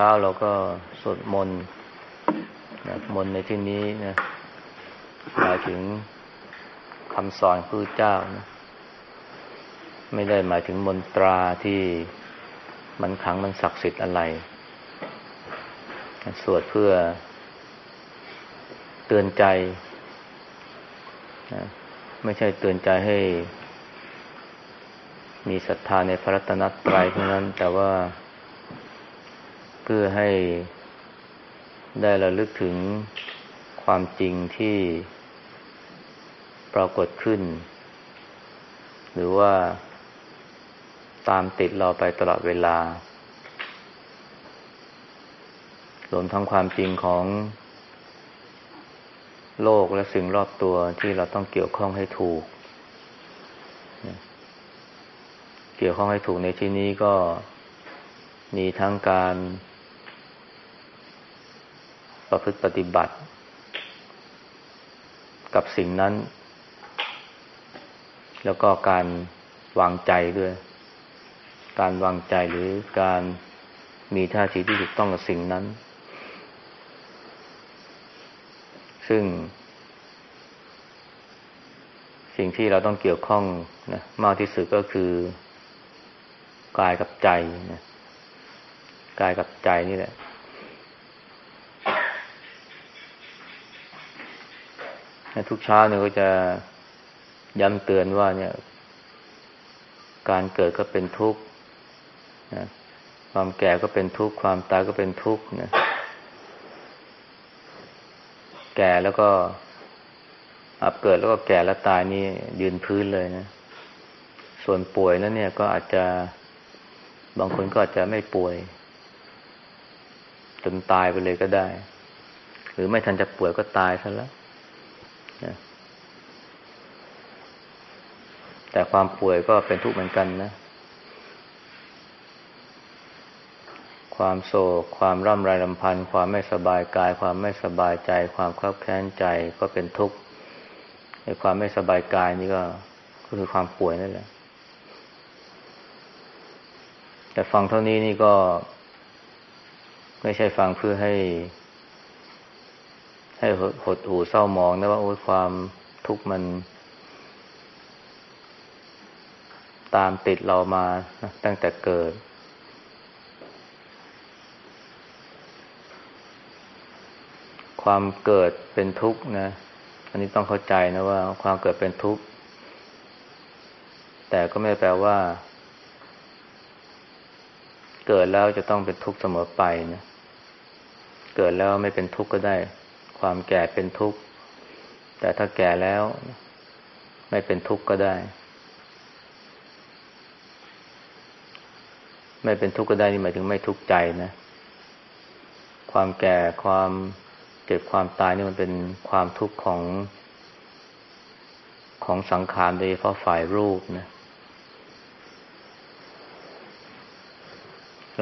ทุกเช้าเราก็สวดมนต์นะมนต์ในที่นี้นะหมายถึงคำสอนพระเจ้านะไม่ได้หมายถึงมนตราที่มันขังมันศักดิ์สิทธิ์อะไร สวดเพื่อเตือนใจนะไม่ใช่เตือนใจให้ มีศรัทธาในพระรัตนตรัยเท่านั้น แต่ว่า พื่อให้ได้ระลึกถึงความจริงที่ปรากฏขึ้น หรือว่าตามติดเราไปตลอดเวลารวมทั้งความจริงของโลกและสิ่งรอบตัวที่เราต้องเกี่ยวข้องให้ถูก เกี่ยวข้องให้ถูกในที่นี้ก็มีทั้งการ ประพฤติปฏิบัติ กับสิ่งนั้น แล้วก็การวางใจด้วย การวางใจหรือการมีท่าทีที่ถูกต้องกับสิ่งนั้น ซึ่ง สิ่งที่เราต้องเกี่ยวข้องนะมากที่สุดก็คือกายกับใจนะกายกับใจนี่แหละ ทุกเช้าเนี่ยก็จะย้ำเตือนว่าเนี่ย การเกิดก็เป็นทุกข์นะความแก่ก็เป็นทุกข์ ความตายก็เป็นทุกข์นะแก่แล้วก็อับเกิดแล้วก็แก่แล้วตายนี่ยืนพื้นเลยนะ ส่วนป่วยแล้วเนี่ยก็อาจจะบางคนก็อาจจะไม่ป่วยจนตายไปเลยก็ได้ หรือไม่ทันจะป่วยก็ตายซะแล้ว แต่ความป่วยก็เป็นทุกข์เหมือนกันนะ ความโศก ความร่ำไรลำพันธ์ความไม่สบายกาย ความไม่สบายใจ ความคลับแค้นใจก็เป็นทุกข์ในความไม่สบายกายนี่ก็ก็คือความป่วยนั่นแหละ แต่ฟังเท่านี้นี่ก็ ไม่ใช่ฟังเพื่อให้ ให้หดหูเศร้ามองนะว่าโอ้ยความทุกข์มัน ตามติดเรามาตั้งแต่เกิด ความเกิดเป็นทุกข์นะ อันนี้ต้องเข้าใจนะว่า ความเกิดเป็นทุกข์ แต่ก็ไม่แปลว่า เกิดแล้วจะต้องเป็นทุกข์เสมอไปนะเกิดแล้วไม่เป็นทุกข์ก็ได้ ความแก่เป็นทุกข์ แต่ถ้าแก่แล้ว ไม่เป็นทุกข์ก็ได้ ไม่เป็นทุกข์ก็ได้นี่หมายถึงไม่ทุกข์ใจนะ ความแก่ความเจ็บความตายนี่มันเป็นความทุกข์ของ ของสังขารโดยเฉพาะฝ่ายรูปนะ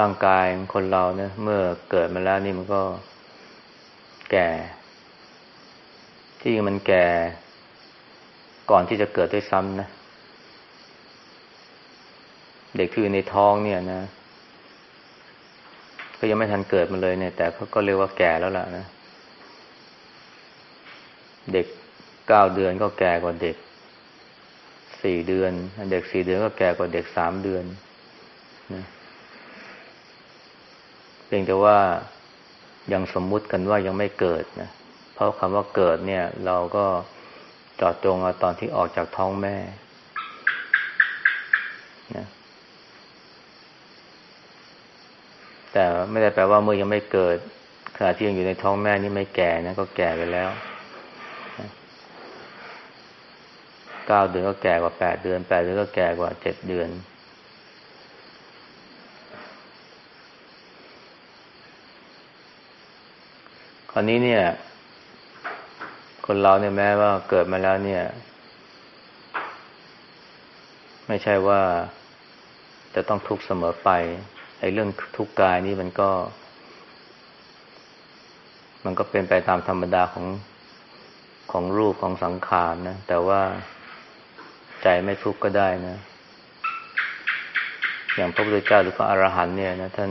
ร่างกายคนเราเนี่ยเมื่อเกิดมาแล้วนี่มันก็แก่ ที่มันแก่ก่อนที่จะเกิดด้วยซ้ำนะ เด็กที่อยู่ในท้องเนี่ยนะก็ยังไม่ทันเกิดมาเลยเนี่ย แต่เขาก็เรียกว่าแก่แล้วล่ะนะ เด็กเก้าเดือนก็แก่กว่าเด็กสี่เดือน เด็กสี่เดือนก็แก่กว่าเด็กสามเดือนนะเพียงแต่ว่ายังสมมุติกันว่ายังไม่เกิดนะ เพราะคำว่าเกิดเนี่ย เราก็จอดจงเอาตอนที่ออกจากท้องแม่นะแต่ไม่ได้แปลว่าเมื่อยังไม่เกิดขณะที่ยังอยู่ในท้องแม่นี่ไม่แก่นะก็แก่ไปแล้วเก้าเดือนก็แก่กว่าแปดเดือนแปดเดือนก็แก่กว่าเจ็ดเดือน คราวนี้เนี่ย คนเราเนี่ยแม้ว่าเกิดมาแล้วเนี่ย ไม่ใช่ว่าจะต้องทุกข์เสมอไปไอ้เรื่องทุกข์กายนี่มันก็ มันก็เป็นไปตามธรรมดาของของรูปของสังขารนะ แต่ว่าใจไม่ทุกข์ก็ได้นะ อย่างพระพุทธเจ้าหรือพระอรหันต์เนี่ยนะท่าน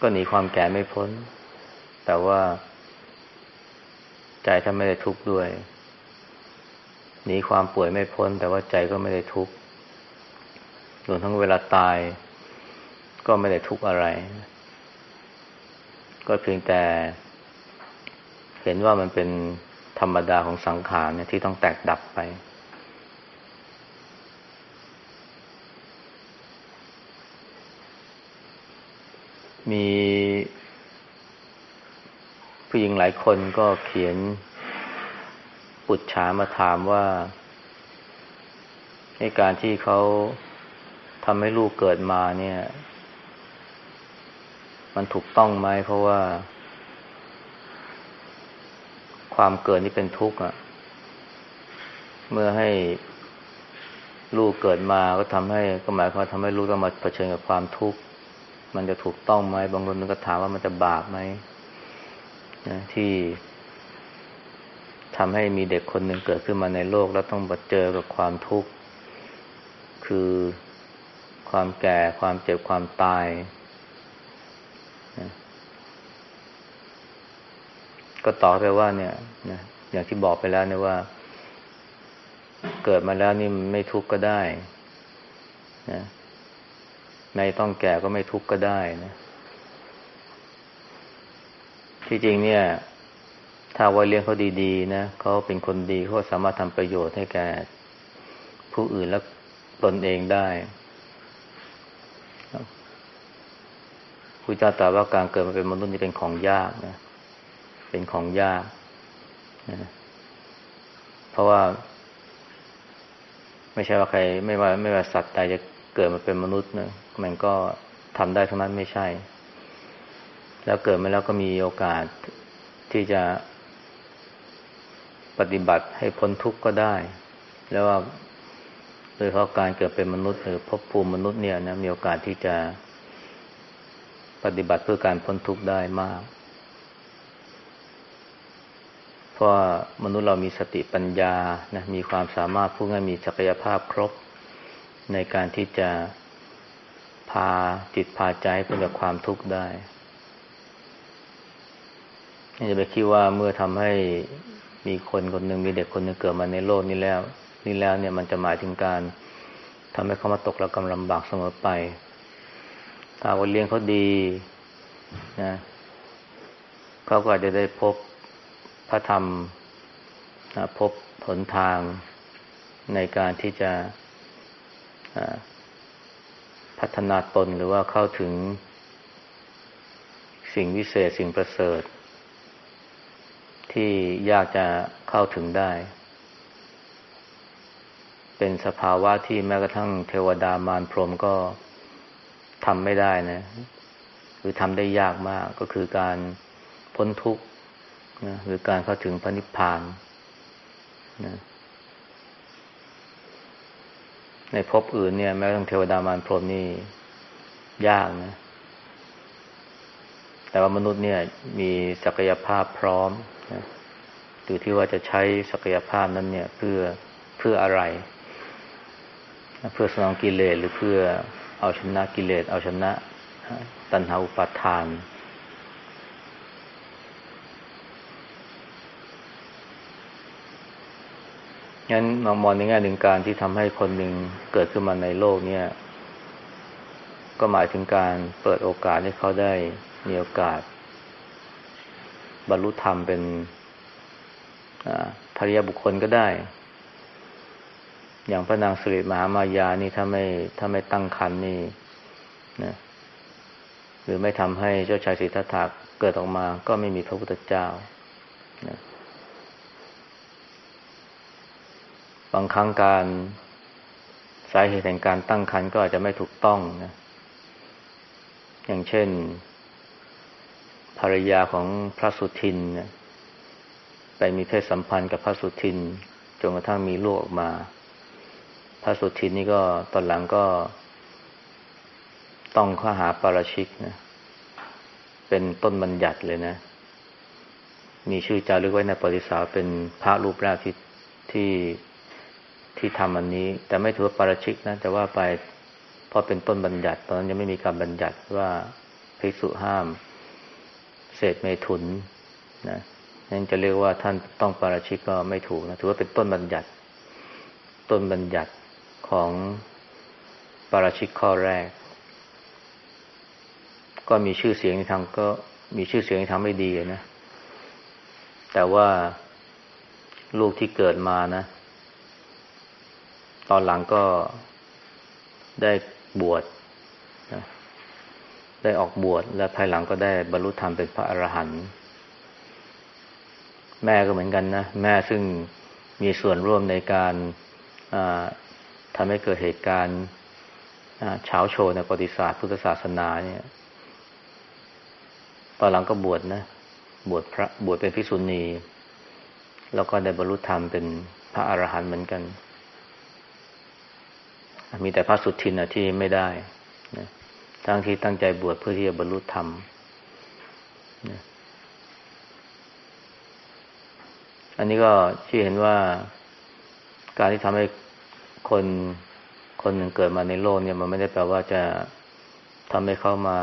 ก็หนีความแก่ไม่พ้น แต่ว่า ใจถ้านไม่ได้ทุกข์ด้วย หนีความป่วยไม่พ้น แต่ว่าใจก็ไม่ได้ทุกข์รวมทั้งเวลาตาย ก็ไม่ได้ทุกข์อะไร ก็เพียงแต่ เห็นว่ามันเป็นธรรมดาของสังขารเนี่ยที่ต้องแตกดับไป มี ผู้หญิงหลายคนก็เขียนปุจฉามาถามว่าในการที่เขาทำให้ลูกเกิดมาเนี่ย มันถูกต้องไหมเพราะว่า ความเกิดนี่เป็นทุกข์อะ เมื่อให้ลูกเกิดมาก็ทำให้ก็หมายความทำให้ลูกต้องมาเผชิญกับความทุกข์มันจะถูกต้องไหมบางคนก็ถามว่ามันจะบาปไหม นะที่ทำให้มีเด็กคนหนึ่งเกิดขึ้นมาในโลก แล้วต้องมาเจอกับความทุกข์ คือความแก่ความเจ็บความตายนะก็ตอบไปว่าเนี่ยนะอย่างที่บอกไปแล้วเนี่ยว่า เกิดมาแล้วนี่ไม่ทุกข์ก็ได้นะไม่ต้องแก่ก็ไม่ทุกข์ก็ได้นะ ที่จริงเนี่ย ถ้าว่าเลี้ยงเขาดีๆนะเขาเป็นคนดีเขาสามารถทำประโยชน์ให้แก่ผู้อื่นและตนเองได้พระเจ้าตรัสว่าการเกิดมาเป็นมนุษย์นี่เป็นของยากนะ เป็นของยากนะเพราะว่า ไม่ใช่ว่าใคร ไม่ว่า ไม่ว่าสัตว์ใดจะเกิดมาเป็นมนุษย์นะมันก็ทำได้ทั้งนั้นไม่ใช่ แล้วเกิดมาแล้วก็มีโอกาสที่จะปฏิบัติให้พ้นทุกข์ก็ได้ แล้วว่าโดยเพราะการเกิดเป็นมนุษย์หรือพบภูมิมนุษย์เนี่ยนะมีโอกาสที่จะปฏิบัติเพื่อการพ้นทุกข์ได้มาก เพราะมนุษย์เรามีสติปัญญานะมีความสามารถพูดง่ายมีศักยภาพครบ ในการที่จะพาจิตพาใจพ้นจากความทุกข์ได้ จะไปคิดว่าเมื่อทำให้มีคนคนหนึ่งมีเด็กคนหนึ่งเกิดมาในโลกนี้แล้ว นี่แล้วเนี่ยมันจะหมายถึงการทำให้เขามาตกระกำลำบากเสมอไป ถ้าว่าเลี้ยงเขาดีนะเขาก็อาจจะได้พบพระธรรมนะพบผลทางในการที่จะพัฒนาตนหรือว่าเข้าถึงสิ่งวิเศษสิ่งประเสริฐ ที่ยากจะเข้าถึงได้ เป็นสภาวะที่แม้กระทั่งเทวดามารพรหมก็ทำไม่ได้นะหรือทำได้ยากมากก็คือการพ้นทุกข์นะหรือการเข้าถึงพระนิพพานนะในภพอื่นเนี่ย แม้กระทั่งเทวดามารพรหมนี่ยากนะ แต่ว่ามนุษย์เนี่ย มีศักยภาพพร้อม อยู่ที่ว่าจะใช้ศักยภาพนั้นเนี่ยเพื่อเพื่ออะไร เพื่อสนองกิเลสหรือเพื่อเอาชนะกิเลสเอาชนะ ตัณหาอุปาทาน งั้นมองมองในแง่หนึ่งการที่ทำให้คนหนึ่งเกิดขึ้นมาในโลกเนี่ย ก็หมายถึงการเปิดโอกาสให้เขาได้มีโอกาส บรรลุธรรมเป็นภริยบุคคลก็ได้ อย่างพระนางสุริมหามายานี่ถ้าไม่ถ้าไม่ตั้งคันนี่นะหรือไม่ทำให้เจ้าชายสิทธัตถะเกิดออกมาก็ไม่มีพระพุทธเจ้านะบางครั้งการสาเหตุแห่งการตั้งคันก็อาจจะไม่ถูกต้องนะ อย่างเช่น ภรรยาของพระสุทินเนี่ยไปมีเพศสัมพันธ์กับพระสุทินจนกระทั่งมีลูกออกมา พระสุทินนี่ก็ตอนหลังก็ ต้องข้อหาปาราชิกนะเป็นต้นบัญญัติเลยนะ มีชื่อจารึกไว้ในปริสาเป็นพระรูปแรกที่ที่ที่ทำอันนี้ แต่ไม่ถือว่าปาราชิกนะแต่ว่าไปพอเป็นต้นบัญญัติ ตอนนั้นยังไม่มีการบัญญัติว่าพภิกษุห้าม เศษเมถุนนะนั่นจะเรียกว่าท่านต้องปาราชิกก็ไม่ถูกนะถือว่าเป็นต้นบัญญัติ ต้นบัญญัติของปาราชิกข้อแรก ก็มีชื่อเสียงในทางก็มีชื่อเสียงในทางไม่ดีนะ แต่ว่าลูกที่เกิดมานะ ตอนหลังก็ได้บวช ได้ออกบวชและภายหลังก็ได้บรรลุธรรมเป็นพระอรหันต์แม่ก็เหมือนกันนะ แม่ซึ่งมีส่วนร่วมในการทำให้เกิดเหตุการณ์เช้าโชว์ในประวัติศาสตร์พุทธศาสนาเนี่ย ตอนหลังก็บวชนะ บวชพระบวชเป็นภิกษุณี แล้วก็ได้บรรลุธรรมเป็นพระอรหันต์เหมือนกัน มีแต่พระสุทินนะที่ไม่ได้ ทั้งที่ตั้งใจบวชเพื่อที่จะบรรลุธรรมนะอันนี้ก็ที่เห็นว่าการที่ทำให้คนคนหนึ่งเกิดมาในโลกเนี่ยมันไม่ได้แปลว่าจะทำให้เขามา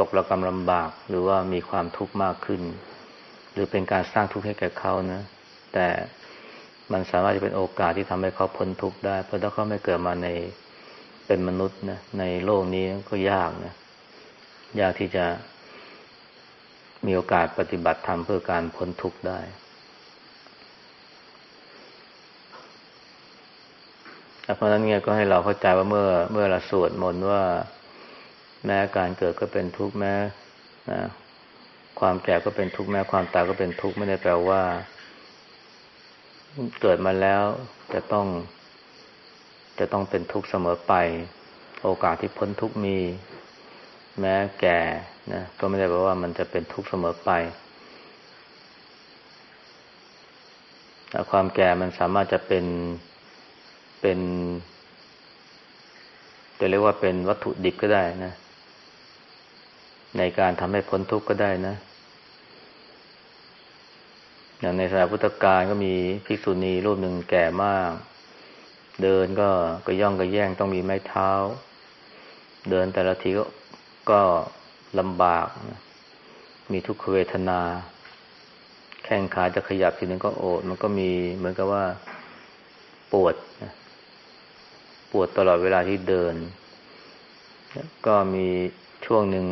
ตกระกรรมลำบาก หรือว่ามีความทุกข์มากขึ้น หรือเป็นการสร้างทุกข์ให้แก่เขานะ แต่มันสามารถจะเป็นโอกาสที่ทำให้เขาพ้นทุกข์ได้ เพราะถ้าเขาไม่เกิดมาใน เป็นมนุษย์นะในโลกนี้ก็ยากนะ ยากที่จะมีโอกาสปฏิบัติธรรมเพื่อการพ้นทุกข์ได้ เพราะนั้นเนี่ยก็ให้เราเข้าใจว่าเมื่อเมื่อเราสวดมนต์ว่าแม้การเกิดก็เป็นทุกข์แม้นะความแก่ก็เป็นทุกข์แม้ความตายก็เป็นทุกข์ไม่ได้แปลว่า เกิดมาแล้วจะต้อง จะต้องเป็นทุกข์เสมอไป โอกาสที่พ้นทุกข์มี แม้แก่นะก็ไม่ได้แปลว่ามันจะเป็นทุกข์เสมอไปความแก่มันสามารถจะเป็นเป็นจะเรียกว่าเป็นวัตถุดิบก็ได้นะ ในการทำให้พ้นทุกข์ก็ได้นะอย่างในสายพุทธกาลก็มีภิกษุณีรูปหนึ่งแก่มาก เดินก็ก็ย่องก็แย่งต้องมีไม้เท้า เดินแต่ละทีก็ก็ลำบาก มีทุกขเวทนา แข้งขาจะขยับทีนึงก็โอด มันก็มีเหมือนกับว่าปวด ปวดตลอดเวลาที่เดิน ก็มีช่วงหนึ่ง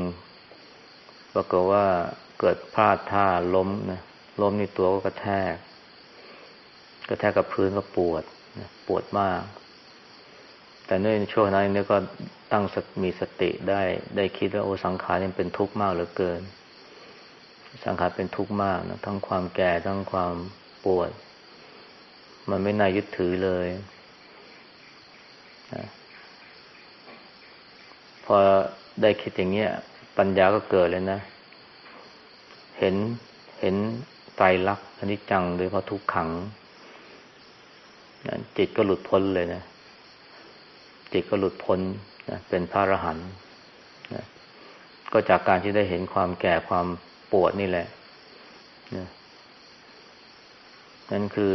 ปรากฏว่าเกิดพลาดท่าล้มนะล้มในตัวก็กระแทก กระแทกกับพื้นก็ปวด ปวดมาก แต่ในช่วงนั้นเนี่ยก็ตั้งมีสติได้ ได้คิดว่าโอ้สังขารนี่เป็นทุกข์มากเหลือเกิน สังขารเป็นทุกข์มากนะทั้งความแก่ทั้งความปวด มันไม่น่ายึดถือเลยพอได้คิดอย่างเงี้ย ปัญญาก็เกิดเลยนะ เห็นเห็นไตรลักษณ์อนิจจังโดยเพราะทุกขัง จิตก็หลุดพ้นเลยนะ จิตก็หลุดพ้นนะเป็นพระอรหันต์นะก็จากการที่ได้เห็นความแก่ความปวดนี่แหละนะนั่นคือ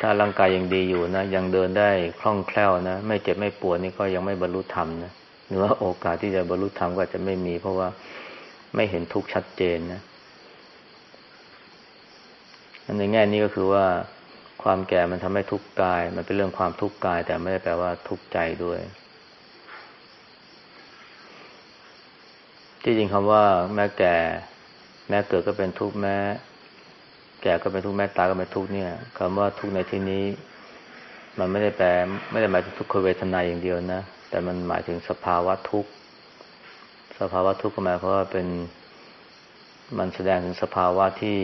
ถ้าร่างกายยังดีอยู่นะ ยังเดินได้คล่องแคล่วนะ ไม่เจ็บไม่ปวดนี่ก็ยังไม่บรรลุธรรมนะหรือว่าโอกาสที่จะบรรลุธรรมก็จะไม่มี เพราะว่าไม่เห็นทุกข์ชัดเจนนะในแง่นี้ก็คือว่า ความแก่มันทำให้ทุกข์กาย มันเป็นเรื่องความทุกข์กาย แต่ไม่ได้แปลว่าทุกข์ใจด้วย ที่จริงคำว่า แม้แก่ แม้เกิดก็เป็นทุกข์แม้ แก่ก็เป็นทุกข์แม้ตายก็เป็นทุกข์เนี่ยคำว่าทุกข์ในที่นี้ มันไม่ได้แปล ไม่ได้หมายถึงทุกขเวทนาอย่างเดียวนะแต่มันหมายถึงสภาวะทุกข์สภาวะทุกข์ก็หมายความว่าเป็นมันแสดงถึงสภาวะที่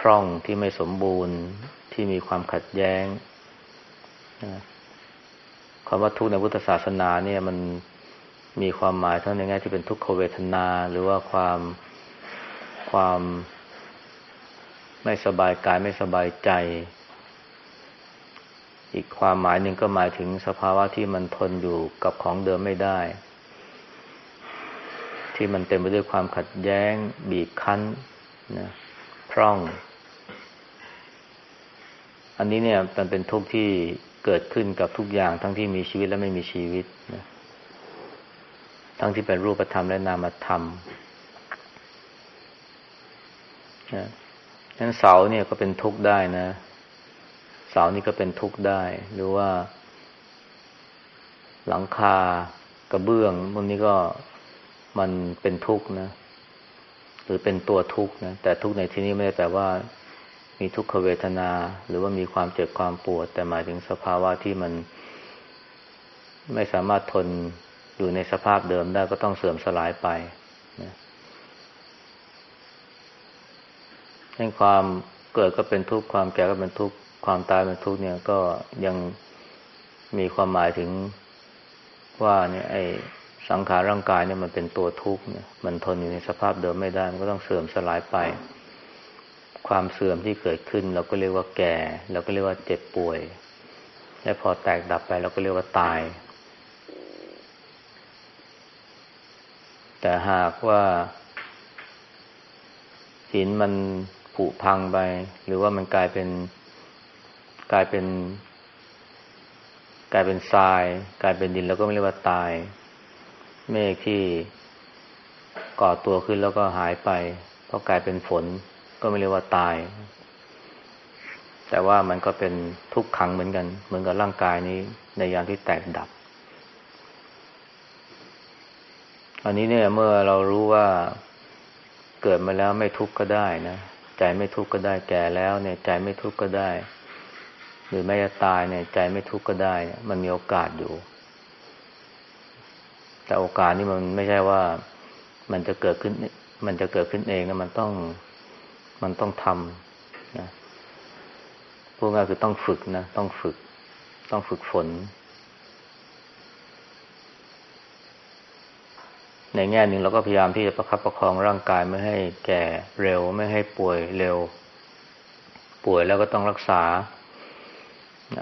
พร่องที่ไม่สมบูรณ์ที่มีความขัดแย้งคำว่าทุกข์ในพุทธศาสนาเนี่ยมันมีความหมายทั้งในแง่ที่เป็นทุกขเวทนา หรือว่าความความไม่สบายกายไม่สบายใจ อีกความหมายหนึ่งก็หมายถึงสภาวะที่มันทนอยู่กับของเดิมไม่ได้ ที่มันเต็มไปด้วยความขัดแย้ง บีบคั้นนะพร่อง อันนี้เนี่ยมันเป็นทุกข์ที่เกิดขึ้นกับทุกอย่างทั้งที่มีชีวิตและไม่มีชีวิตนะทั้งที่เป็นรูปธรรมและนามธรรมนะนั้นเสาเนี่ยก็เป็นทุกข์ได้นะ เสานี่ก็เป็นทุกข์ได้ หรือว่า หลังคากระเบื้องพวกนี้ก็มันเป็นทุกข์นะ หรือเป็นตัวทุกข์นะ แต่ทุกข์ในที่นี้ไม่ได้แปลว่า มีทุกขเวทนา หรือว่ามีความเจ็บความปวด แต่หมายถึงสภาวะที่มัน ไม่สามารถทนอยู่ในสภาพเดิมได้ก็ต้องเสื่อมสลายไปนะให้ความเกิดก็เป็นทุกข์ความแก่ก็เป็นทุกข์ความตายเป็นทุกข์เนี่ยก็ยังมีความหมายถึงว่าเนี่ยไอ้สังขารร่างกายเนี่ยมันเป็นตัวทุกข์เนี่ยมันทนอยู่ในสภาพเดิมไม่ได้ มันก็ต้องเสื่อมสลายไป ความเสื่อมที่เกิดขึ้น เราก็เรียกว่าแก่ เราก็เรียกว่าเจ็บป่วย และพอแตกดับไปเราก็เรียกว่าตาย แต่หากว่าหินมันผุพังไป หรือว่ามันกลายเป็นกลายเป็น กลายเป็นทราย กลายเป็นดินแล้วก็ไม่เรียกว่าตาย เมฆที่ก่อตัวขึ้นแล้วก็หายไปเพราะกลายเป็นฝน ก็ไม่เรียกว่าตาย แต่ว่ามันก็เป็นทุกขังเหมือนกัน เหมือนกับร่างกายนี้ในยามที่แตกดับ อันนี้เนี่ยเมื่อเรารู้ว่าเกิดมาแล้วไม่ทุกข์ก็ได้นะใจไม่ทุกข์ก็ได้แก่แล้วเนี่ย ใจไม่ทุกข์ก็ได้ หรือแม้จะตายเนี่ย ใจไม่ทุกข์ก็ได้มันมีโอกาสอยู่ แต่โอกาสนี่มันไม่ใช่ว่ามันจะเกิดขึ้น มันจะเกิดขึ้นเองนะมันต้อง มันต้องทำนะพวกง่ายคือต้องฝึกนะ ต้องฝึก ต้องฝึกฝน ในแง่หนึ่งเราก็พยายามที่จะประคับประคองร่างกายไม่ให้แก่เร็ว ไม่ให้ป่วยเร็ว ป่วยแล้วก็ต้องรักษา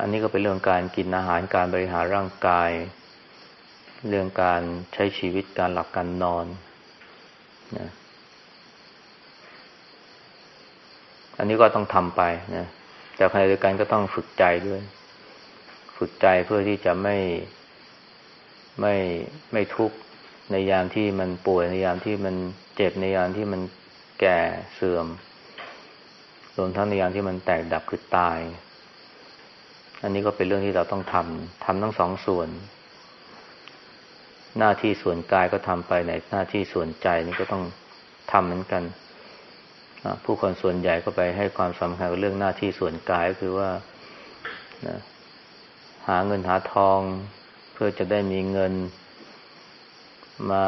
อันนี้ก็เป็นเรื่องการกินอาหารการบริหารร่างกาย เรื่องการใช้ชีวิตการหลับการนอนนะ อันนี้ก็ต้องทำไปนะแต่ขณะเดียวกันก็ต้องฝึกใจด้วย ฝึกใจเพื่อที่จะไม่ไม่ไม่ทุกข์ในยามที่มันป่วยในยามที่มันเจ็บในยามที่มันแก่เสื่อมรวมทั้งในยามที่มันแตกดับคือตาย อันนี้ก็เป็นเรื่องที่เราต้องทำทำทั้งสองส่วน หน้าที่ส่วนกายก็ทำไปในหน้าที่ส่วนใจนี่ก็ต้องทำเหมือนกัน ผู้คนส่วนใหญ่ก็ไปให้ความสำคัญกับเรื่องหน้าที่ส่วนกายก็คือว่าหาเงินหาทอง เพื่อจะได้มีเงินมา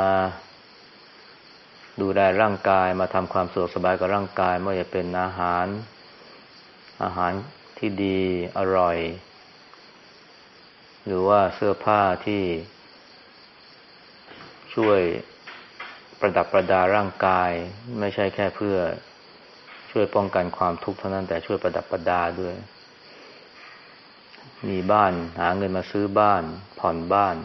ดูแลร่างกายมาทำความสะดวกสบายกับร่างกายไม่ว่าจะเป็นอาหาร อาหารที่ดีอร่อย หรือว่าเสื้อผ้าที่ช่วยประดับประดาร่างกาย ไม่ใช่แค่เพื่อ ช่วยป้องกันความทุกข์เท่านั้นแต่ช่วยประดับประดาด้วย มีบ้านหาเงินมาซื้อบ้าน ผ่อนบ้าน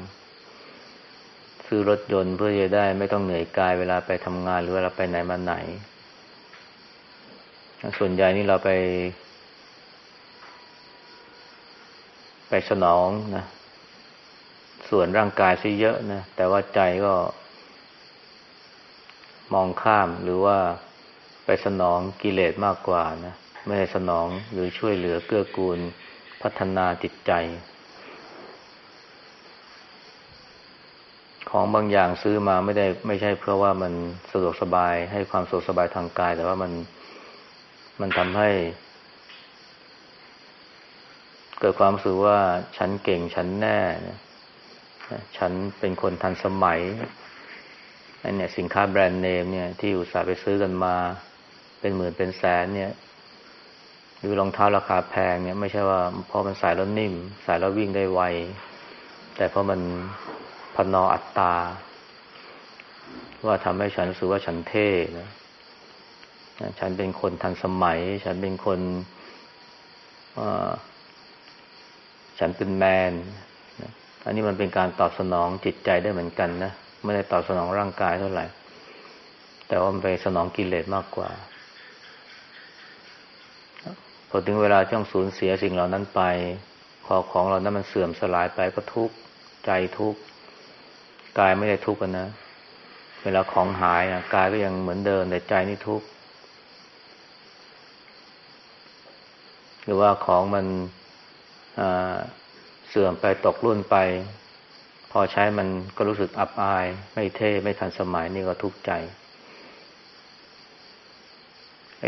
ซื้อรถยนต์เพื่อจะได้ ไม่ต้องเหนื่อยกายเวลาไปทำงานหรือเวลาไปไหนมาไหน ส่วนใหญ่นี่เราไป ไปสนองนะ ส่วนร่างกายซะเยอะนะ แต่ว่าใจก็มองข้ามหรือว่า ไปสนองกิเลสมากกว่านะไม่ได้สนองหรือช่วยเหลือเกื้อกูลพัฒนาจิตใจ ของบางอย่างซื้อมาไม่ได้ไม่ใช่เพื่อว่ามันสะดวกสบายให้ความสะดวกสบายทางกาย แต่ว่ามันมันทำให้ เกิดความรู้สึกว่าฉันเก่งฉันแน่ฉันเป็นคนทันสมัยอันเนี้ยสินค้าแบรนด์เนมเนี่ยที่อุตส่าห์ไปซื้อกันมา เป็นหมื่นเป็นแสนเนี่ย หรือรองเท้าราคาแพงเนี่ย ไม่ใช่ว่าพอมันใส่แล้วนิ่ม ใส่แล้ววิ่งได้ไว แต่พราะมันพนออัตตา ว่าทำให้ฉันรู้สึกว่าฉันเท่นะฉันเป็นคนทันสมัย ฉันเป็นคนฉันเป็นแมนอันนี้มันเป็นการตอบสนองจิตใจได้เหมือนกันนะ ไม่ได้ตอบสนองร่างกายเท่าไหร่ แต่ว่ามันไปสนองกิเลสมากกว่า อถึงเวลาต้องสูญเสียสิ่งเหล่านั้นไป พอของเรานั้นมันเสื่อมสลายไปก็ทุกข์ใจทุกข์กายไม่ได้ทุกข์นะ เวลาของหายนะกายก็ยังเหมือนเดิมแต่ใจนี่ทุกข์หรือว่าของมันเสื่อมไปตกรุ่นไป พอใช้มันก็รู้สึกอับอาย ไม่เท่ ไม่ทันสมัยนี่ก็ทุกข์ใจ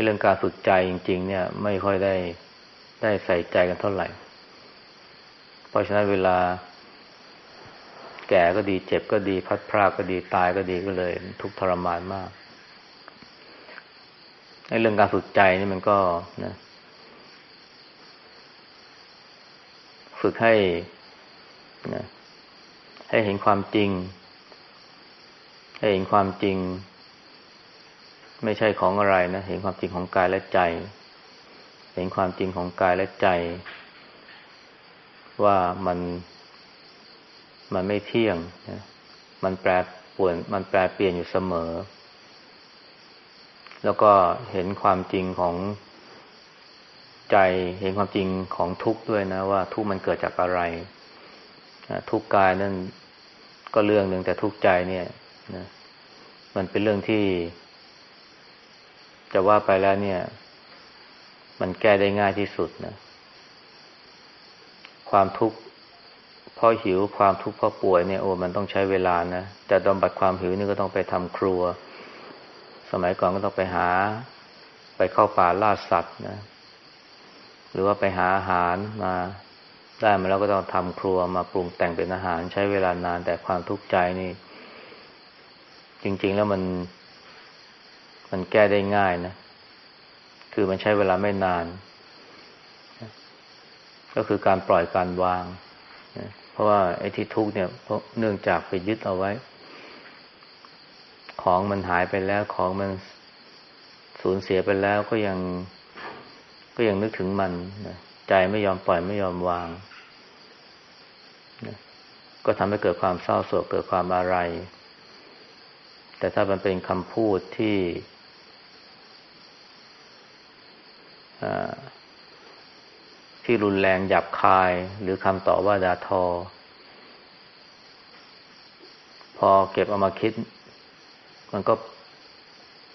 เรื่องการฝึกใจจริง ๆ เนี่ย ไม่ค่อยได้ได้ใส่ใจกันเท่าไหร่ เพราะฉะนั้นเวลา แก่ก็ดีเจ็บก็ดี พัดพรากก็ดีตายก็ดีก็เลย ทุกทรมานมากไอ้เรื่องการฝึกใจนี่มันก็นะ ฝึกให้นะให้เห็นความจริง ให้เห็นความจริง ไม่ใช่ของอะไรนะ เห็นความจริงของกายและใจ เห็นความจริงของกายและใจ ว่ามันมันไม่เที่ยงนะมันแปรปวนมันแปรเปลี่ยนอยู่เสมอ แล้วก็เห็นความจริงของใจ เห็นความจริงของทุกข์ด้วยนะ ว่าทุกข์มันเกิดจากอะไร ทุกข์กายนั่นก็เรื่องหนึ่งแต่ทุกข์ใจเนี่ยนะมันเป็นเรื่องที่ จะว่าไปแล้วเนี่ย มันแก้ได้ง่ายที่สุดนะ ความทุกข์เพราะหิวความทุกข์เพราะป่วยเนี่ยโอ้มันต้องใช้เวลานะจะบำบัดความหิวนี่ก็ต้องไปทำครัว สมัยก่อนก็ต้องไปหา ไปเข้าป่าล่าสัตว์นะ หรือว่าไปหาอาหารมาได้มาแล้วก็ต้องทำครัวมาปรุงแต่งเป็นอาหาร ใช้เวลานานแต่ความทุกข์ใจนี่ จริง ๆ แล้วมัน มันแก้ได้ง่ายนะ คือมันใช้เวลาไม่นาน ก็คือการปล่อยการวาง เพราะว่าไอ้ที่ทุกเนี่ยเพราะเนื่องจากไปยึดเอาไว้ ของมันหายไปแล้วของมันสูญเสียไปแล้วก็ยังก็ยังนึกถึงมันใจไม่ยอมปล่อยไม่ยอมวาง ก็ทำให้เกิดความเศร้าโศกเกิดความอะไร แต่ถ้ามันเป็นคำพูดที่ ที่รุนแรงหยาบคาย หรือคำต่อว่าดาทอ พอเก็บเอามาคิด มันก็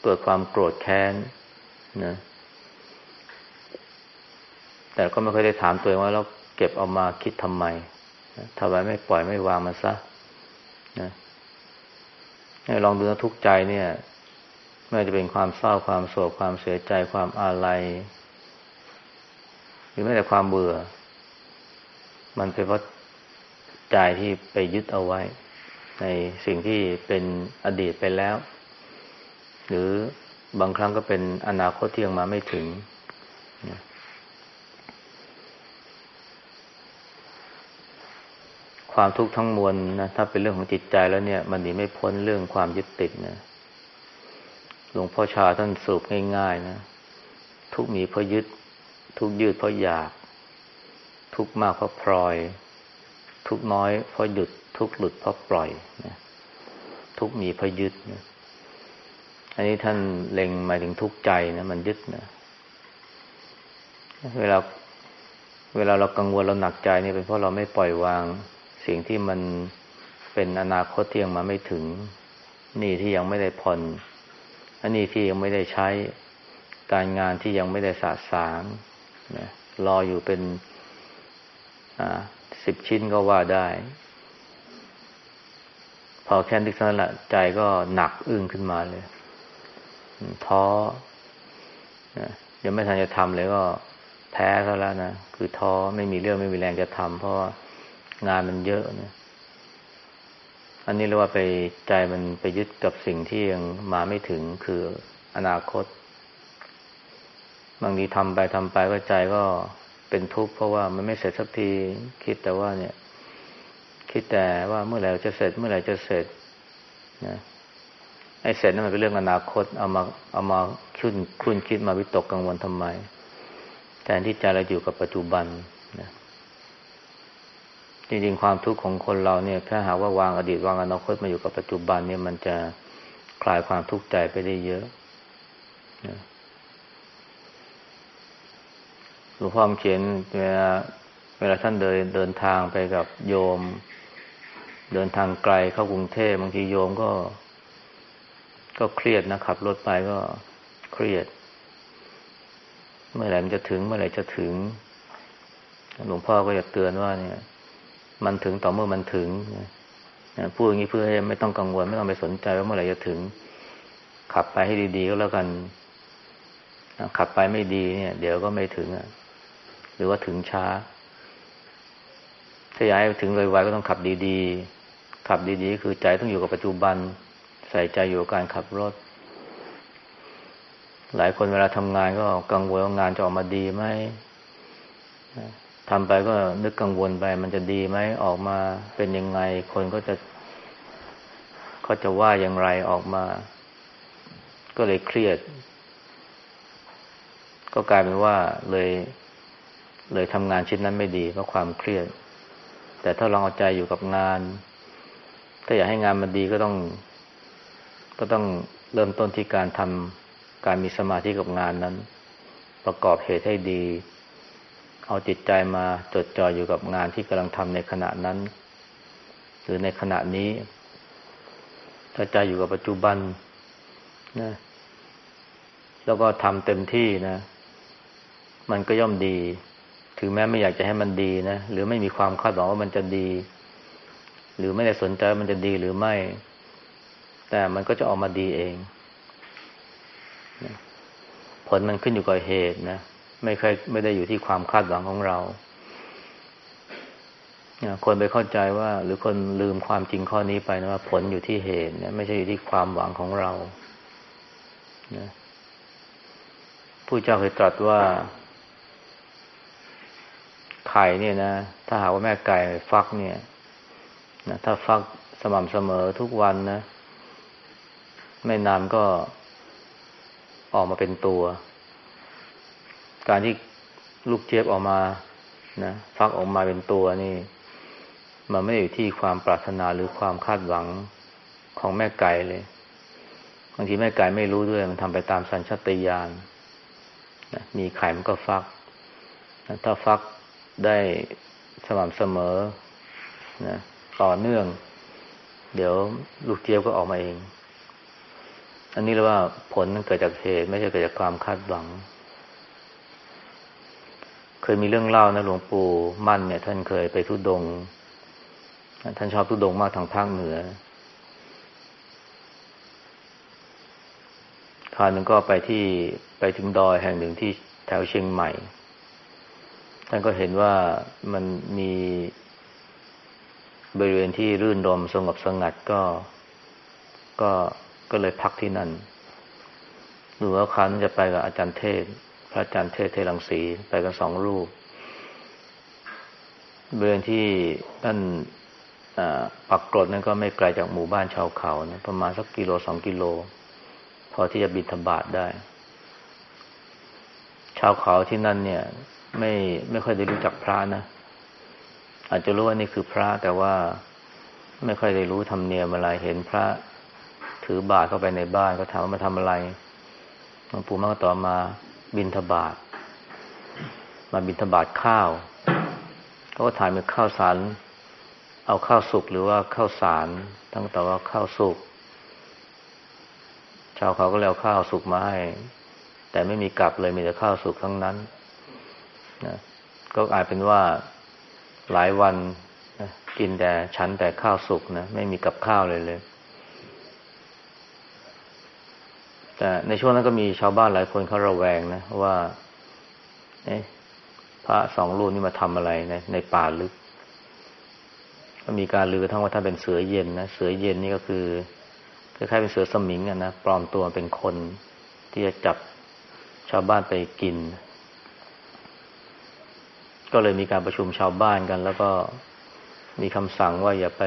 เกิดความโกรธแค้นนะแต่ก็ไม่เคยได้ถามตัวเองว่าเราเก็บเอามาคิดทำไมทำไมไม่ปล่อยไม่วางมันซะนะลองดูนะทุกใจเนี่ย ไม่ว่าจะเป็นความเศร้าความโศกความเสียใจความอาลัย หรือแม้แต่ความเบื่อ มันเป็นเพราะใจที่ไปยึดเอาไว้ ในสิ่งที่เป็นอดีตไปแล้ว หรือบางครั้งก็เป็นอนาคตที่ยังมาไม่ถึง ความทุกข์ทั้งมวลนะถ้าเป็นเรื่องของจิตใจแล้วเนี่ย มันหนีไม่พ้นเรื่องความยึดติดนะหลวงพ่อชาท่านสรุปง่ายๆนะทุกมีเพราะยึด ทุกยืดเพราะอยาก ทุกมากเพราะพลอย ทุกน้อยเพราะหยุด ทุกหลุดเพราะปล่อยนะทุกมีเพราะยึดนะอันนี้ท่านเล็งหมายถึงทุกใจนะมันยึดนะเวลาเวลาเรากังวลเราหนักใจนี่เป็นเพราะเราไม่ปล่อยวาง สิ่งที่มันเป็นอนาคตที่ยังมาไม่ถึง นี่ที่ยังไม่ได้ผ่อนอันนี้ที่ยังไม่ได้ใช้การงานที่ยังไม่ได้สะสาง นะรออยู่เป็นสิบชิ้นก็ว่าได้ พอแค่นึกเท่านั้นแหละใจก็หนักอึ้งขึ้นมาเลยท้อยังไม่ทันจะทำเลยก็แพ้เขาแล้วนะ คือท้อไม่มีเรื่องไม่มีแรงจะทำเพราะงานมันเยอะนะอันนี้เรียกว่าไปใจมันไปยึดกับสิ่งที่ยังมาไม่ถึงคืออนาคต บางทีทำไปทำไปก็ใจก็เป็นทุกข์เพราะว่ามันไม่เสร็จสักทีคิดแต่ว่าเนี่ย คิดแต่ว่าเมื่อไหร่จะเสร็จ เมื่อไหร่จะเสร็จนะไอ้เสร็จนั่นมันเป็นเรื่องอนาคต เอามาเอามาคุ้นคุ้นคิดมาวิตกกังวลทำไมแทนที่ใจเราอยู่กับปัจจุบันนะจริงๆความทุกข์ของคนเราเนี่ยถ้าหากว่าวางอดีตวางอนาคตมาอยู่กับปัจจุบันเนี่ยมันจะคลายความทุกข์ใจไปได้เยอะ หลวงพ่อเขียนเวลาเวลาท่านเดินเดินทางไปกับโยม เดินทางไกลเข้ากรุงเทพบางทีโยมก็ ก็เครียดนะขับรถไปก็เครียด เมื่อไหร่มันจะถึง เมื่อไหร่จะถึง หลวงพ่อก็อยากเตือนว่าเนี่ย มันถึงต่อเมื่อมันถึงพูดอย่างนี้เพื่อให้ไม่ต้องกังวลไม่ต้องไปสนใจว่าเมื่อไหร่จะถึง ขับไปให้ดีๆก็แล้วกันขับไปไม่ดีเนี่ย เดี๋ยวก็ไม่ถึงอะ หรือว่าถึงช้า ถ้าอยากให้ถึงไวๆก็ต้องขับดีๆ ขับดีๆ คือใจต้องอยู่กับปัจจุบัน ใส่ใจอยู่กับการขับรถ หลายคนเวลาทำงานก็กังวลว่างานจะออกมาดีไหมทำไปก็นึกกังวลไป มันจะดีไหมออกมาเป็นยังไง คนก็จะเขาจะว่าอย่างไรออกมา ก็เลยเครียด ก็กลายเป็นว่าเลย เลยทำงานชิ้นนั้นไม่ดีเพราะความเครียด แต่ถ้าลองเอาใจอยู่กับงาน ถ้าอยากให้งานมันดีก็ต้อง ก็ต้องเริ่มต้นที่การทำการมีสมาธิกับงานนั้น ประกอบเหตุให้ดี เอาจิตใจมาจดจ่ออยู่กับงานที่กำลังทำในขณะนั้น หรือในขณะนี้ถ้าใจอยู่กับปัจจุบันนะแล้วก็ทำเต็มที่นะ มันก็ย่อมดี ถึงแม้ไม่อยากจะให้มันดีนะหรือไม่มีความคาดหวังว่ามันจะดี หรือไม่ได้สนใจมันจะดีหรือไม่ แต่มันก็จะออกมาดีเอง ผลมันขึ้นอยู่กับเหตุนะไม่เคยไม่ได้อยู่ที่ความคาดหวังของเราคนไปเข้าใจว่า หรือคนลืมความจริงข้อนี้ไปนะว่า ผลอยู่ที่เหตุนี่ยไม่ใช่อยู่ที่ความหวังของเรานะผู้เจ้าเคยตรัสว่า ไข่เนี่ยนะ ถ้าหากว่าแม่ไก่ฟักเนี่ยนะถ้าฟักสม่ำเสมอทุกวันนะ ไม่นานก็ออกมาเป็นตัว การที่ลูกเจี๊ยบออกมานะฟักออกมาเป็นตัวนี่ มันไม่ได้อยู่ที่ความปรารถนาหรือความคาดหวังของแม่ไก่เลยบางทีแม่ไก่ไม่รู้ด้วยมันทำไปตามสัญชาตญาณนะมีไข่มันก็ฟัก ถ้าฟัก ได้สม่ำเสมอนะต่อเนื่อง เดี๋ยวลูกเจี๊ยบก็ออกมาเอง อันนี้เรียกว่าผลเกิดจากเหตุไม่ใช่เกิดจากความคาดหวัง เคยมีเรื่องเล่านะหลวงปู่มั่นเนี่ย ท่านเคยไปทุดง ท่านชอบทุดงมากทางภาคเหนือคราวหนึ่งก็ไปที่ไปถึงดอยแห่งหนึ่งที่แถวเชียงใหม่ ท่านก็เห็นว่ามันมีบริเวณที่รื่นรมสงบสงัดก็ก็ก็เลยพักที่นั่นหรือว่าคราวนั้นจะไปกับอาจารย์เทศ พระอาจารย์เทศเทลังสีไปกันสองรูปบริเวณที่ท่านปักกรดนั้นก็ไม่ไกลจากหมู่บ้านชาวเขานะประมาณสักกิโลสองกิโล พอที่จะบินธบาตได้ ชาวเขาที่นั่นเนี่ย ไม่ไม่ค่อยได้รู้จักพระนะอาจจะรู้ว่านี่คือพระแต่ว่าไม่ค่อยได้รู้ธรรมเนียมอะไรเห็นพระถือบาตรเข้าไปในบ้าน ก็ถามว่ามาทำอะไรหลวงปู่มั่งต่อมาบินทบาทมาบินทบาทข้าวเขาก็ถายเป็นข้าวสารเอาข้าวสุกหรือว่าข้าวสารตั้งแต่ว่าข้าวสุกชาวเขาก็แล้วข้าวสุกมาให้แต่ไม่มีกลับเลยมีแต่ข้าวสุกทั้งนั้น นะก็อาจเป็นว่าหลายวันนะกินแต่ชั้นแต่ข้าวสุกนะไม่มีกับข้าวเลยเลย แต่ในช่วงนั้นก็มีชาวบ้านหลายคนเขาระแวงนะว่าเอ๊ะพระสองรูปนี่มาทำอะไรในในป่าลึก ก็มีการลือทั้งว่าท่านเป็นเสือเย็นนะเสือเย็นนี่ก็คือคล้ายๆเป็นเสือสมิงอะนะปลอมตัวเป็นคนที่จะจับชาวบ้านไปกิน ก็เลยมีการประชุมชาวบ้านกัน แล้วก็มีคำสั่งว่าอย่าไป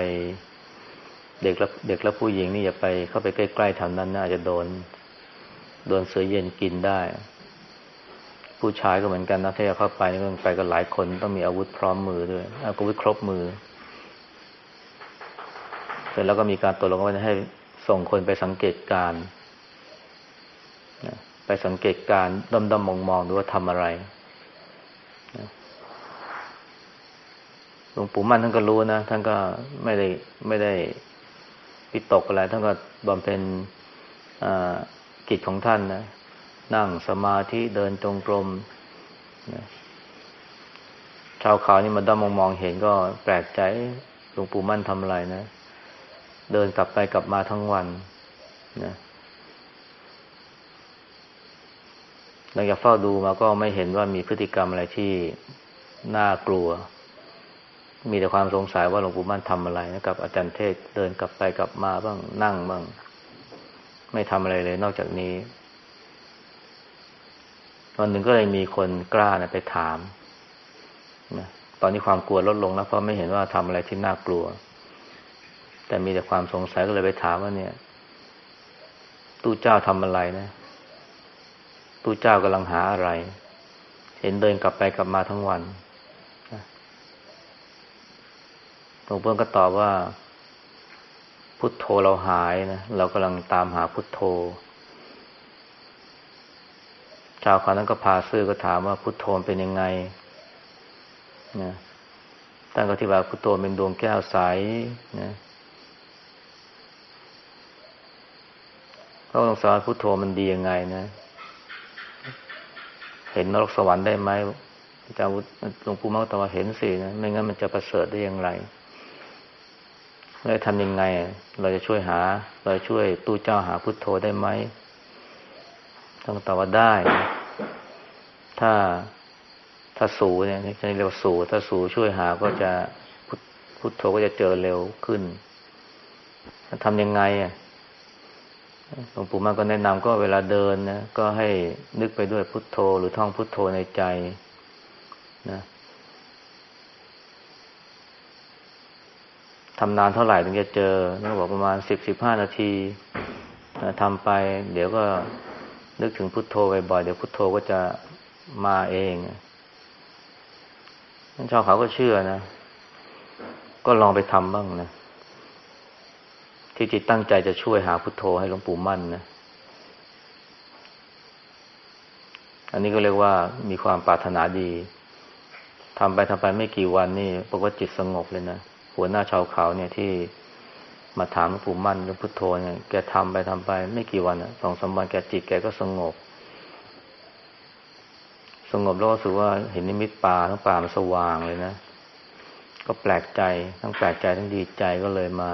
เด็กและเด็กและผู้หญิงนี่อย่าไปเข้าไปใกล้ๆแถวนั้นนะอาจจะโดน โดนเสือเย็นกินได้ ผู้ชายก็เหมือนกันนะถ้าจะเข้าไปนี่ต้องไปกันหลายคนต้องมีอาวุธพร้อมมือด้วยอาวุธครบมือ เสร็จแล้วก็มีการตกลงว่าจะให้ส่งคนไปสังเกตการไปสังเกตการดมๆมองๆดูว่าทำอะไร หลวงปู่มั่นท่านก็รู้นะท่านก็ไม่ได้ไม่ได้ปิตกอะไรท่านก็บำเพ็ญกิจของท่านนะนั่งสมาธิเดินจงกรมนะชาวเขานี่มาด้อมมองมองเห็นก็แปลกใจหลวงปู่มั่นทำอะไรนะ เดินกลับไปกลับมาทั้งวันนะหลังจากเฝ้าดูมาก็ไม่เห็นว่ามีพฤติกรรมอะไรที่น่ากลัว มีแต่ความสงสัยว่าหลวงปู่มั่นทำอะไรนะกับอาจารย์เทศเดินกลับไปกลับมาบ้างนั่งบ้าง ไม่ทำอะไรเลย นอกจากนี้วันหนึ่งก็เลยมีคนกล้านะไปถามนะตอนนี้ความกลัวลดลงแล้วเพราะไม่เห็นว่าทำอะไรที่น่ากลัว แต่มีแต่ความสงสัยก็เลยไปถามว่าเนี่ยตู้เจ้าทำอะไรนะตู้เจ้ากำลังหาอะไร เห็นเดินกลับไปกลับมาทั้งวัน หลวงพ่อก็ตอบว่า พุทโธเราหายนะเรากำลังตามหาพุทโธ ชาวเขานั้นก็พาซื้อก็ถามว่าพุทโธเป็นยังไงนะตั้งก็ที่ว่าพุทโธเป็นดวงแก้วใสนะเขาต้องสอนพุทโธมันดียังไงนะ เห็นนรกสวรรค์ได้ไหมอาจารย์หลวงปู่มั่งตอบว่าเห็นสินะ ไม่งั้นมันจะประเสริฐได้อย่างไร เราทำยังไง เราจะช่วยหา เราช่วยตู้เจ้าหาพุทโธได้ไหมต้องตอบว่าได้ ถ้าถ้าสูเนี่ยจะเรียกว่าสูถ้าสูช่วยหาก็จะพุทโธก็จะเจอเร็วขึ้นทำยังไงอะหลวงปู่มันก็แนะนำก็เวลาเดินนะก็ให้นึกไปด้วยพุทโธหรือท่องพุทโธในใจนะ ทำนานเท่าไหร่ถึงจะเจอนี่บอกประมาณสิบสิบห้านาทีทำไป เดี๋ยวก็นึกถึงพุทโธบ่อยๆเดี๋ยวพุทโธก็จะมาเองนั่นชาวเขาก็เชื่อนะ ก็ลองไปทำบ้างนะที่จิตตั้งใจจะช่วยหาพุทโธให้หลวงปู่มั่นนะ อันนี้ก็เรียกว่ามีความปรารถนาดีทำไปทำไปไม่กี่วันนี่ปรากฏจิตสงบเลยนะ หัวหน้าชาวเขาเนี่ยที่มาถามหลวงปู่มั่นเรื่องพุทโธเนี่ยแกทำไปทำไป ไม่กี่วันสองสามวันแกจิตแกก็สงบ สงบแล้วก็รู้สึกว่าเห็นนิมิตป่าทั้งป่ามันสว่างเลยนะ ก็แปลกใจทั้งแปลกใจทั้งดีใจก็เลยมา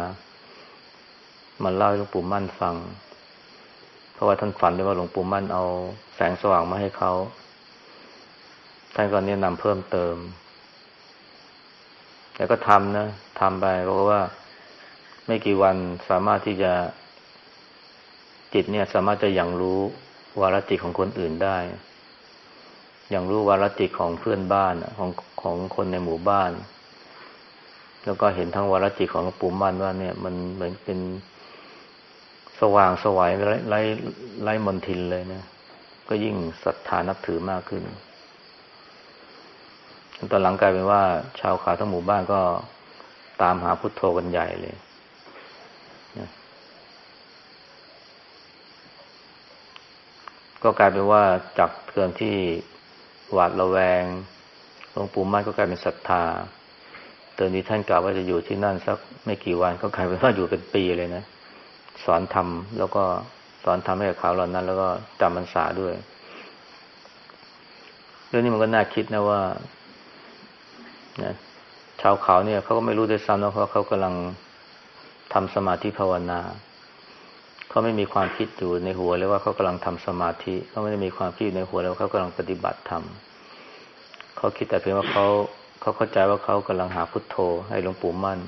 มาเล่าให้หลวงปู่มั่นฟัง เพราะว่าท่านฝันได้ว่าหลวงปู่มั่นเอาแสงสว่างมาให้เขาท่านก็แนะนำเพิ่มเติม แต่ก็ทำนะทำไปเพราะว่า ไม่กี่วันสามารถที่จะจิตเนี่ย สามารถจะอยังรู้วารจิตของคนอื่นได้ อย่างรู้วารจิตของเพื่อนบ้านของของคนในหมู่บ้าน แล้วก็เห็นทั้งวารจิตของปู่มันว่า เนี่ย มันเหมือนเป็นสว่างสวัยไร้ไร้ไร้มนทินเลยนะก็ยิ่งศรัทธานับถือมากขึ้น ตอนหลังกลายเป็นว่า ชาวขาทั้งหมู่บ้านก็ตามหาพุทโธกันใหญ่เลยก็กลายเป็นว่าจากเกินที่หวาดระแวงหลวงปู่มั่นก็กลายเป็นศรัทธาตอนนี้ท่านกล่าวว่าจะอยู่ที่นั่นสักไม่กี่วันก็กลายเป็นว่าอยู่เป็นปีเลยนะสอนทำแล้วก็สอนทำให้กับเขาเหล่านั้น แล้วก็จำพรรษาด้วยเรื่องนี้มันก็น่าคิดนะว่า นะชาวเขาเนี่ยเขาก็ไม่รู้ด้วยซ้ำนะเพราะเขากำลังทำสมาธิภาวนาเขาไม่มีความคิดอยู่ในหัวเลยว่าเขากำลังทำสมาธิเขาไม่ได้มีความคิดในหัวเลยว่าเขากำลังปฏิบัติธรรมเขาคิดแต่เพียงว่าเขาเขาเข้าใจว่าเขากำลังหาพุทโธ ให้หลวงปู่มั่น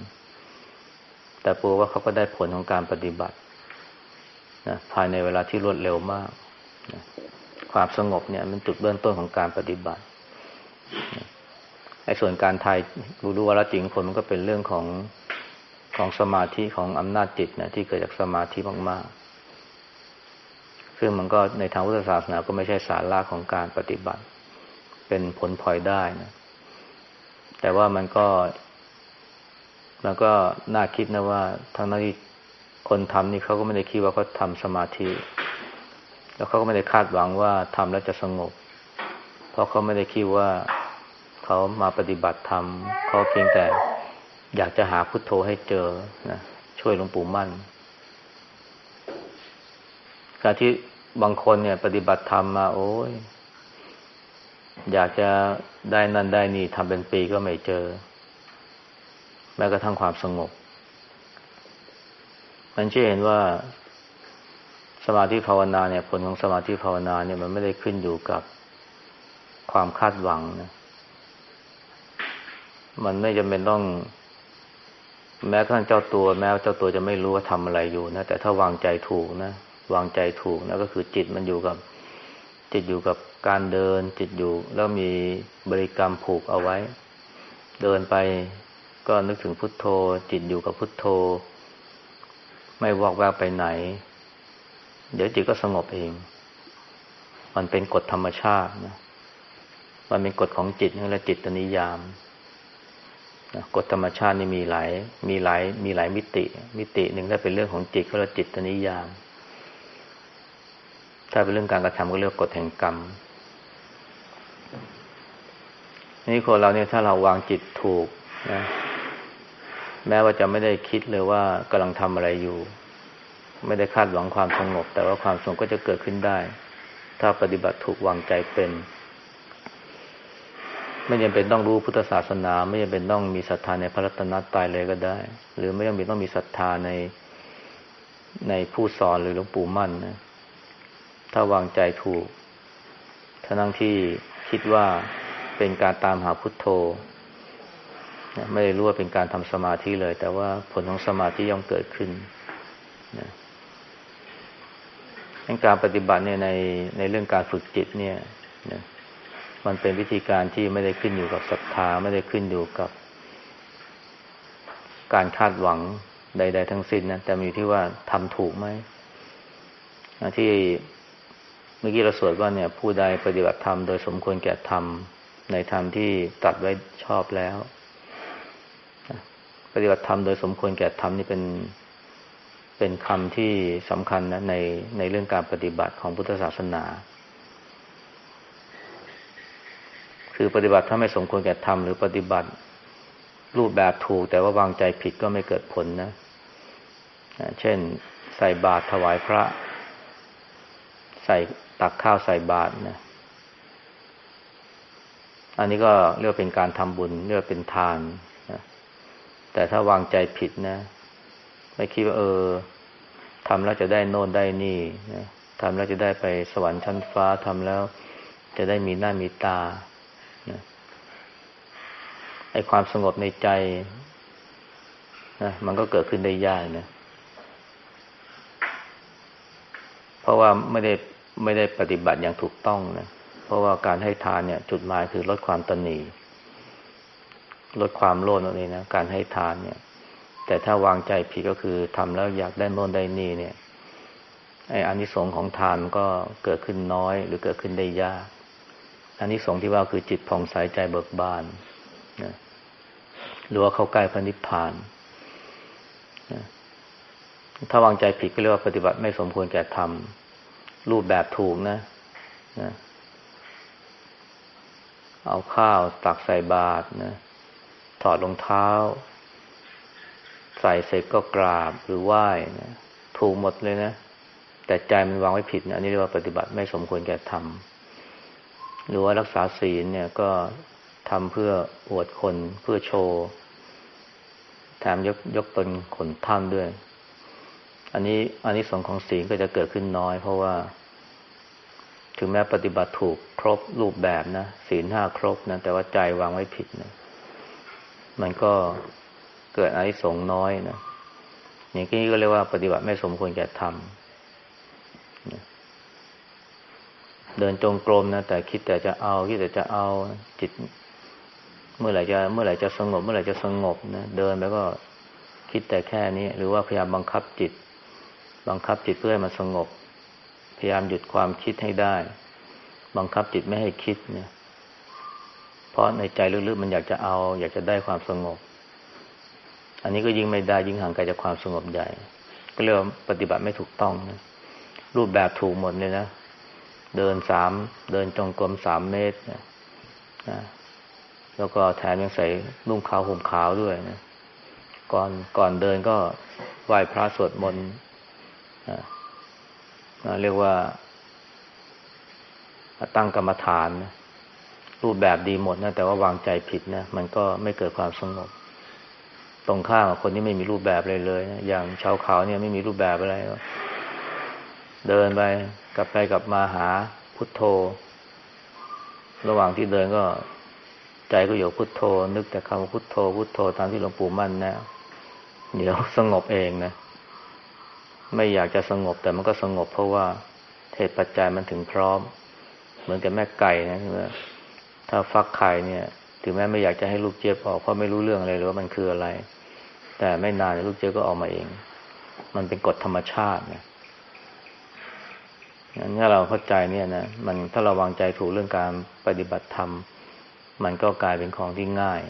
แต่ปูว่าเขาก็ได้ผลของการปฏิบัตินะภายในเวลาที่รวดเร็วมากนะความสงบเนี่ยมันจุดเริ่มต้นของการปฏิบัติ ไอ้ส่วนการทายรู้รู้ว่าละจริงคนมันก็เป็นเรื่องของของสมาธิของอำนาจจิตนะที่เกิดจากสมาธิมากๆ ซึ่งมันก็ในทางพุทธศาสนาก็ไม่ใช่สาระของการปฏิบัติ เป็นผลพลอยได้นะ แต่ว่ามันก็ มันก็น่าคิดนะว่าทั้งนั้นที่คนทำนี่เขาก็ไม่ได้คิดว่าเขาทาสมาธิ แล้วเขาก็ไม่ได้คาดหวังว่าทำแล้วจะสงบ เพราะเขาไม่ได้คิดว่า เขามาปฏิบัติธรรมเขาเพียงแต่อยากจะหาพุทโธให้เจอนะช่วยหลวงปู่มั่นการที่บางคนเนี่ย ปฏิบัติธรรมมา โอ้ยอยากจะได้นั่นได้นี่ทำเป็นปีก็ไม่เจอ แม้กระทั่งความสงบ มันเชื่อเห็นว่าสมาธิภาวนาเนี่ย ผลของสมาธิภาวนาเนี่ยมันไม่ได้ขึ้นอยู่กับความคาดหวังนะ มันไม่จำเป็นต้อง แม้กระทั่งเจ้าตัว แม้เจ้าตัวจะไม่รู้ว่าทำอะไรอยู่นะแต่ถ้าวางใจถูกนะวางใจถูกนะก็คือจิตมันอยู่กับ จิตอยู่กับการเดิน จิตอยู่ แล้วมีบริกรรมผูกเอาไว้ เดินไปก็นึกถึงพุทโธ จิตอยู่กับพุทโธ ไม่วอกแวกไปไหน เดี๋ยวจิตก็สงบเอง มันเป็นกฎธรรมชาตินะมันเป็นกฎของจิตนี่แหละจิตตนิยาม กฎธรรมชาตินี่มีหลายมีหลายมีหลายมิติ มิติหนึ่งถ้าเป็นเรื่องของจิตเขาเรียกจิตตนิยาม ถ้าเป็นเรื่องการกระทำก็เรียกกฎแห่งกรรมนี่คนเราเนี่ยถ้าเราวางจิตถูกนะแม้ว่าจะไม่ได้คิดเลยว่ากำลังทำอะไรอยู่ ไม่ได้คาดหวังความสงบ แต่ว่าความสงบก็จะเกิดขึ้นได้ ถ้าปฏิบัติถูกวางใจเป็น ไม่จำเป็นต้องรู้พุทธศาสนา ไม่จำเป็นต้องมีศรัทธาในพระรัตนตรัยเลยก็ได้ หรือไม่จำเป็นต้องมีศรัทธาในในผู้สอนหรือหลวงปู่มั่นนะถ้าวางใจถูกทั้งที่คิดว่าเป็นการตามหาพุทโธไม่ได้รู้ว่าเป็นการทำสมาธิเลย แต่ว่าผลของสมาธิย่อมเกิดขึ้นนะการปฏิบัติเนี่ยในในเรื่องการฝึกจิตเนี่ยนะ มันเป็นวิธีการที่ไม่ได้ขึ้นอยู่กับศรัทธาไม่ได้ขึ้นอยู่กับ การคาดหวังใด ๆ ทั้งสิ้นนะแต่มีที่ว่าทำถูกไหมที่เมื่อกี้เราสวดว่าเนี่ย ผู้ใดปฏิบัติธรรมโดยสมควรแก่ธรรมในธรรมที่ตัดไว้ชอบแล้วปฏิบัติธรรมโดยสมควรแก่ธรรมนี่เป็นเป็นคำที่สำคัญนะในในเรื่องการปฏิบัติของพุทธศาสนา คือปฏิบัติถ้าไม่สมควรแก่ทำหรือปฏิบัติรูปแบบถูก แต่ว่าวางใจผิดก็ไม่เกิดผลนะ เช่น ใส่บาตรถวายพระ ใส่ตักข้าวใส่บาตรนะ อันนี้ก็เรียกเป็นการทำบุญเรียกเป็นทานนะแต่ถ้าวางใจผิดนะ ไม่คิดว่าเออทำแล้วจะได้โน่นได้นี่นะทำแล้วจะได้ไปสวรรค์ชั้นฟ้าทำแล้ว จะได้มีหน้ามีตา ไอ้ความสงบในใจนะมันก็เกิดขึ้นได้ยากนะ เพราะว่าไม่ได้ไม่ได้ปฏิบัติอย่างถูกต้องนะ เพราะว่าการให้ทานเนี่ย จุดหมายคือลดความตนีลดความโลภนั่นเองนะการให้ทานเนี่ย แต่ถ้าวางใจผิดก็คือทำแล้วอยากได้โน่นได้นี่เนี่ยไอ้อานิสงส์ของทานก็เกิดขึ้นน้อยหรือเกิดขึ้นได้ยากอานิสงส์ที่ว่าคือจิตผ่องใสใจเบิกบานนะ หรือว่าเข้าใกล้พระนิพพาน ถ้าวางใจผิดก็เรียกว่าปฏิบัติไม่สมควรแก่ธรรม รูปแบบถูกนะนะ เอาข้าวตักใส่บาตรนะ ถอดรองเท้า ใส่เสร็จก็กราบหรือไหว้นะถูกหมดเลยนะ แต่ใจมันวางไว้ผิดนะอันนี้เรียกว่าปฏิบัติไม่สมควรแก่ธรรม หรือว่ารักษาศีลเนี่ยก็ ทำเพื่ออวดคนเพื่อโชว์แถมยกยกตนขนท่านด้วย อันนี้อันนี้สองของศีลก็จะเกิดขึ้นน้อย เพราะว่า ถึงแม้ปฏิบัติถูกครบรูปแบบนะศีลห้าครบนะแต่ว่าใจวางไว้ผิดนะมันก็เกิดอันนี้สงน้อยนะอย่างนี้ก็เรียกว่าปฏิบัติไม่สมควรแก่ทำเดินจงกรมนะแต่คิดแต่จะเอาคิดแต่จะเอาจิต เมื่อไหร่จะเมื่อไหร่จะสงบ เมื่อไหร่จะสงบนะเดินไปก็คิดแต่แค่นี้ หรือว่าพยายามบังคับจิต บังคับจิตเพื่อให้มันสงบ พยายามหยุดความคิดให้ได้ บังคับจิตไม่ให้คิดเนี่ยเพราะในใจลึกๆมันอยากจะเอา อยากจะได้ความสงบ อันนี้ก็ยิ่งไม่ได้ยิ่งห่างไกลจากความสงบใหญ่ ก็เรียกว่าปฏิบัติไม่ถูกต้องนะรูปแบบถูกหมดเลยนะเดินสามเดินจงกรมสามเมตรนะ แล้วก็แถมยังใส่นุ่งขาวห่มขาวด้วยนะ ก่อนก่อนเดินก็ไหว้พระสวดมนต์เรียกว่าตั้งกรรมฐานนะรูปแบบดีหมดนะแต่ว่าวางใจผิดนะมันก็ไม่เกิดความสงบ ตรงข้ามกับคนที่ไม่มีรูปแบบเลยเลยนะอย่างชาวเขาเนี่ยไม่มีรูปแบบอะไรเดินไปกลับไปกลับมาหาพุทโธ ระหว่างที่เดินก็ ใจก็อยู่พุทโธ นึกแต่คำพุทโธพุทโธตามที่หลวงปู่มั่นนะเดี๋ยวสงบเองนะ ไม่อยากจะสงบแต่มันก็สงบเพราะว่าเหตุปัจจัยมันถึงพร้อม เหมือนกับแม่ไก่นะถ้าฟักไข่เนี่ย ถึงแม้ไม่อยากจะให้ลูกเจี๊ยบออกเพราะไม่รู้เรื่องอะไรหรือว่ามันคืออะไร แต่ไม่นานลูกเจี๊ยบก็ออกมาเอง มันเป็นกฎธรรมชาติเนี่ยงั้นถ้าเราเข้าใจเนี่ยนะมันถ้าเราวางใจถูกเรื่องการปฏิบัติธรรม มันก็กลายเป็นของที่ง่าย